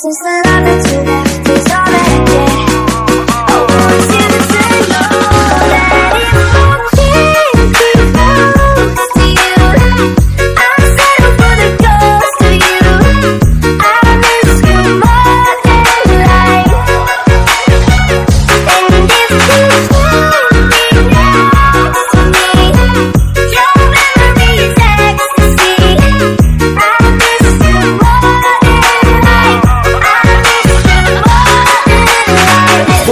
Since the love that you left is all that I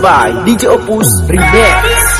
by DJ Opus Remix.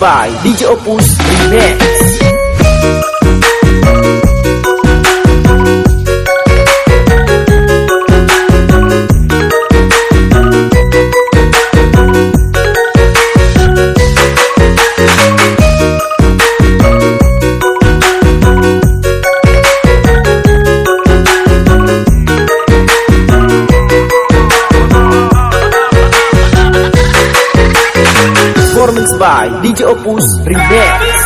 by DJ Opus Remix. by DJ Opus Remix.